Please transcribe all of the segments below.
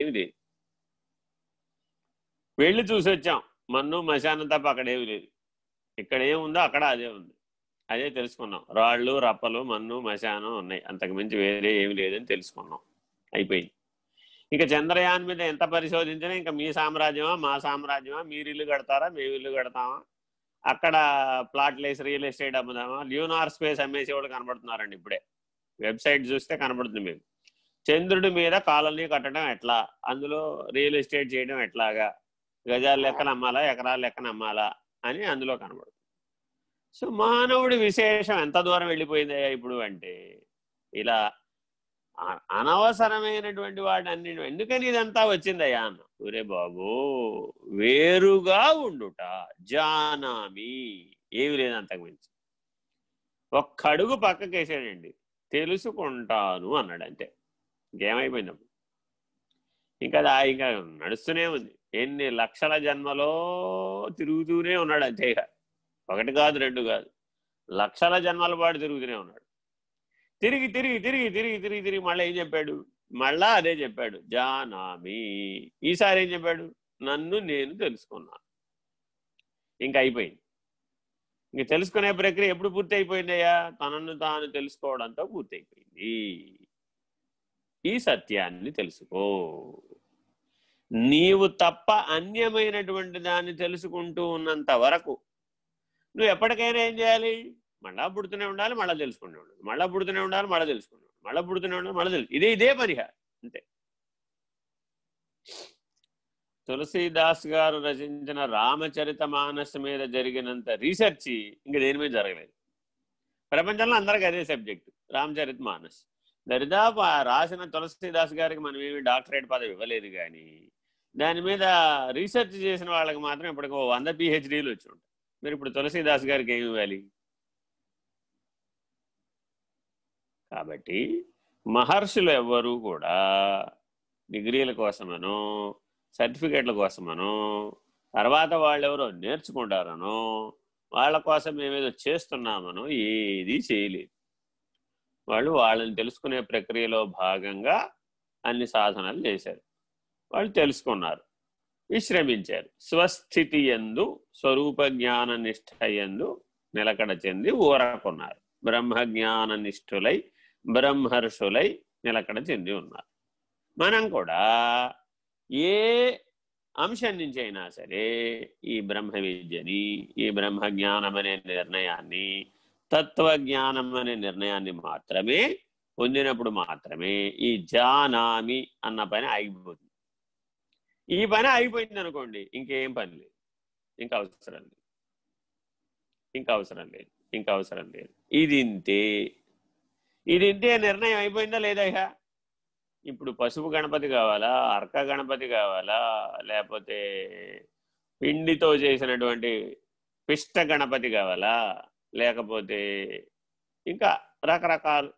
ఏమి లేదు వెళ్ళి చూసి వచ్చాం. మన్ను మశానం తప్ప అక్కడేమి లేదు. ఇక్కడ ఏముందో అక్కడ అదే ఉంది. అదే తెలుసుకున్నాం. రాళ్ళు రప్పలు మన్ను మశానం ఉన్నాయి. అంతకు మించి వేరే ఏమి లేదని తెలుసుకున్నాం. అయిపోయింది. ఇంకా చంద్రయాన్ మీద ఎంత పరిశోధించినా ఇంకా మీ సామ్రాజ్యమా మా సామ్రాజ్యమా? మీరు ఇల్లు కడతారా? మేము ఇల్లు కడతామా? అక్కడ ప్లాట్లేసి రియల్ ఎస్టేట్ అమ్ముదామా? ల్యూనార్ స్పేస్ అమ్మేసి వాళ్ళు కనబడుతున్నారండి ఇప్పుడే. వెబ్సైట్ చూస్తే కనబడుతుంది మీకు. చంద్రుడి మీద కాలనీ కట్టడం ఎట్లా? అందులో రియల్ ఎస్టేట్ చేయడం ఎట్లాగా? గజాల లెక్కన అమ్మాలా ఎకరాల లెక్కన అమ్మాలా అని అందులో కనబడుతుంది. సో మానవుడి విశేషం ఎంత దూరం వెళ్ళిపోయిందయ్యా ఇప్పుడు అంటే ఇలా అనవసరమైనటువంటి వాడిని అన్ని ఎందుకని ఇదంతా వచ్చిందయ్యా అన్న. ఒరే బాబు వేరుగా ఉండుట జానామి. ఏమి లేదు అంతకు మించి ఒక్క అడుగు పక్కకేసాడండి తెలుసుకుంటాను అన్నాడు అంతే. గేమ్ అప్పుడు ఇంకా అది ఆ- ఇంకా నడుస్తూనే ఉంది. ఎన్ని లక్షల జన్మలో తిరుగుతూనే ఉన్నాడు అంతే ఒకటి కాదు రెండు కాదు. లక్షల జన్మల పాటు తిరుగుతూనే ఉన్నాడు. తిరిగి తిరిగి తిరిగి తిరిగి తిరిగి తిరిగి మళ్ళీ ఏం చెప్పాడు? మళ్ళా అదే చెప్పాడు. జానామి. ఈసారి ఏం చెప్పాడు? నన్ను నేను తెలుసుకున్నాను ఇంకా అయిపోయింది. ఇంక తెలుసుకునే ప్రక్రియ ఎప్పుడు పూర్తి అయిపోయిందయ్యా తనను తాను తెలుసుకోవడంతో పూర్తి అయిపోయింది ఈ సత్యాన్ని తెలుసుకో. నీవు తప్ప అన్యమైనటువంటి దాన్ని తెలుసుకుంటూ ఉన్నంత వరకు నువ్వు ఎప్పటికైనా ఏం చేయాలి? మళ్ళా పుడుతూనే ఉండాలి మళ్ళీ తెలుసుకుంటూ ఉండాలి. మళ్ళా పుడుతూనే ఉండాలి మళ్ళీ తెలుసుకుంటూ ఉండాలి. మళ్ళీ పుడుతూనే ఉండాలి మళ్ళీ తెలుసు. ఇదే ఇదే పరిహారం. అంతే. తులసీదాస్ గారు రచించిన రామచరిత మానస్ మీద జరిగినంత రీసెర్చ్ ఇంక దేని మీద జరగలేదు. ప్రపంచంలో అందరికి అదే సబ్జెక్టు రామచరిత మానస్. దరిదాపు ఆ రాసిన తులసిదాస్ గారికి మనం ఏమి డాక్టరేట్ పదవి ఇవ్వలేదు కానీ దాని మీద రీసెర్చ్ చేసిన వాళ్ళకి మాత్రం ఇప్పటికి వంద పిహెచ్డీలు వచ్చి ఉంటాయి. మీరు ఇప్పుడు తులసిదాస్ గారికి ఏమి ఇవ్వాలి? కాబట్టి మహర్షులు ఎవ్వరూ కూడా డిగ్రీల కోసమనో సర్టిఫికేట్ల కోసమనో తర్వాత వాళ్ళెవరో నేర్చుకుంటారనో వాళ్ళ కోసం మేమేదో చేస్తున్నామనో ఏది చేయలేదు. వాళ్ళు వాళ్ళని తెలుసుకునే ప్రక్రియలో భాగంగా అన్ని సాధనలు చేశారు. వాళ్ళు తెలుసుకున్నారు. విశ్రమించారు. స్వస్థితి ఎందు స్వరూప జ్ఞాన నిష్ఠ ఎందు నిలకడ చెంది ఊరకున్నారు. బ్రహ్మ జ్ఞాన నిష్ఠులై బ్రహ్మర్షులై నిలకడ చెంది ఉన్నారు. మనం కూడా ఏ అంశం నుంచి అయినా సరే ఈ బ్రహ్మ విద్యని ఈ బ్రహ్మ జ్ఞానం అనే నిర్ణయాన్ని తత్వజ్ఞానం అనే నిర్ణయాన్ని మాత్రమే పొందినప్పుడు మాత్రమే ఈ జానామి అన్న పని ఆగిపోతుంది. ఈ పని ఆగిపోయింది అనుకోండి ఇంకేం పని లేదు. ఇంకా అవసరం లేదు. ఇంకా అవసరం లేదు. ఇంకా అవసరం లేదు. ఇది ఇంతే. ఇది ఇంతే నిర్ణయం అయిపోయిందా లేదా ఇక ఇప్పుడు పసుపు గణపతి కావాలా? అర్క గణపతి కావాలా? లేకపోతే పిండితో చేసినటువంటి పిష్ట గణపతి కావాలా? లేకపోతే ఇంకా రకరకాలు.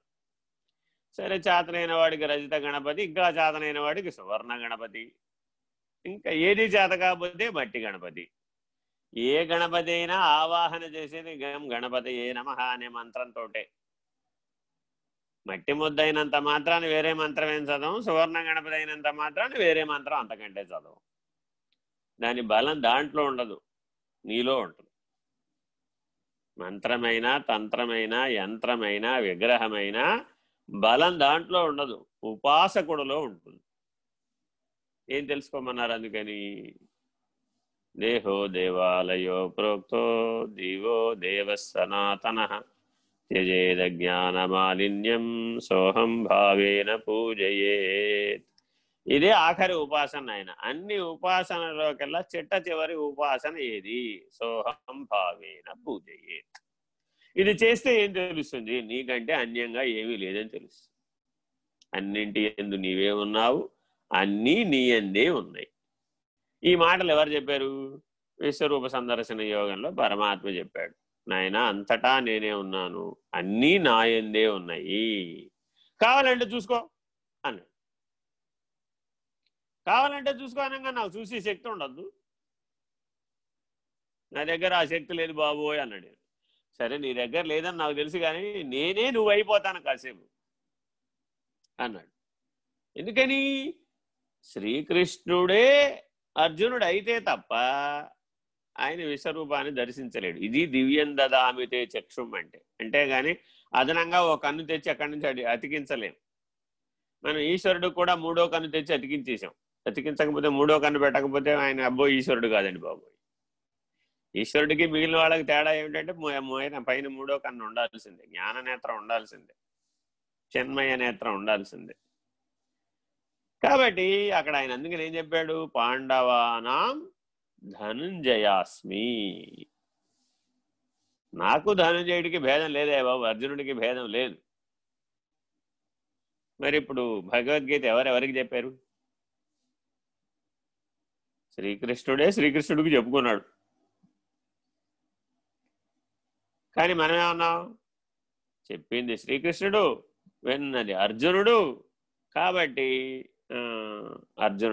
సరే చేతనైన వాడికి రజిత గణపతి ఇంకా చేతనైన వాడికి సువర్ణ గణపతి. ఇంకా ఏది చేత కాకపోతే మట్టి గణపతి. ఏ గణపతి అయినా ఆవాహన చేసేది గణపతి ఏ నమ అనే మంత్రంతో మట్టి ముద్దైనంత మాత్రాన్ని వేరే మంత్రం ఏం చదవం? సువర్ణ గణపతి అయినంత మాత్రాన్ని వేరే మంత్రం అంతకంటే చదవం. దాని బలం దాంట్లో ఉండదు. నీలో ఉంటుంది. మంత్రమైన తంత్రమైన యంత్రమైన విగ్రహమైన బలం దాంట్లో ఉండదు. ఉపాసకుడులో ఉంటుంది. ఏం తెలుసుకోమన్నారు అందుకని? దేహో దేవాలయో ప్రోక్తో దీవో దేవ సనాతన త్యజేద జ్ఞానమాలిన్యం సోహం భావేన పూజయేత్. ఇదే ఆఖరి ఉపాసన ఆయన. అన్ని ఉపాసనలోకెల్లా చిట్ట చివరి ఉపాసన ఏది? సోహం భావేన పూజయేత్. ఇది చేస్తే ఏం తెలుస్తుంది? నీకంటే అన్యంగా ఏమీ లేదని తెలుస్తుంది. అన్నింటి ఎందు నీవే ఉన్నావు అన్నీ నీ ఎందే ఉన్నాయి. ఈ మాటలు ఎవరు చెప్పారు? విశ్వరూప సందర్శన యోగంలో పరమాత్మ చెప్పాడు. నాయన అంతటా నేనే ఉన్నాను అన్నీ నా ఎందే ఉన్నాయి. కావాలంటే చూసుకో అన్నాడు. కావాలంటే చూసుకో అనగా నాకు చూసే శక్తి ఉండద్దు. నా దగ్గర ఆ శక్తి లేదు బాబోయ్ అన్నాడు. సరే నీ దగ్గర లేదని నాకు తెలుసు కానీ నేనే నువ్వు అయిపోతాను కాసేపు అన్నాడు. ఎందుకని? శ్రీకృష్ణుడే అర్జునుడు అయితే తప్ప ఆయన విశ్వరూపాన్ని దర్శించలేడు. ఇది దివ్యం దదామితే చక్షుం అంటే. అంటే కానీ అదనంగా ఒక కన్ను తెచ్చి అక్కడి నుంచి అతికించలేము అతికించలేం. మనం ఈశ్వరుడు కూడా మూడో కన్ను తెచ్చి అతికించేసాం బతికించకపోతే మూడో కన్ను పెట్టకపోతే ఆయన అబ్బో ఈశ్వరుడు కాదండి బాబు. ఈశ్వరుడికి మిగిలిన వాళ్ళకి తేడా ఏమిటంటే మోయన పైన మూడో కన్ను ఉండాల్సిందే. జ్ఞాన నేత్రం ఉండాల్సిందే. చిన్మయ నేత్రం ఉండాల్సిందే. కాబట్టి అక్కడ ఆయన అందుకని ఏం చెప్పాడు? పాండవానాం ధనుంజయాస్మి. నాకు ధనుంజయుడికి భేదం లేదే బాబు అర్జునుడికి భేదం లేదు. మరి ఇప్పుడు భగవద్గీత ఎవరెవరికి చెప్పారు? శ్రీకృష్ణుడే శ్రీకృష్ణుడికి చెప్పుకున్నాడు. కానీ మనమేమన్నాం చెప్పింది శ్రీకృష్ణుడు విన్నది అర్జునుడు. కాబట్టి అర్జునుడు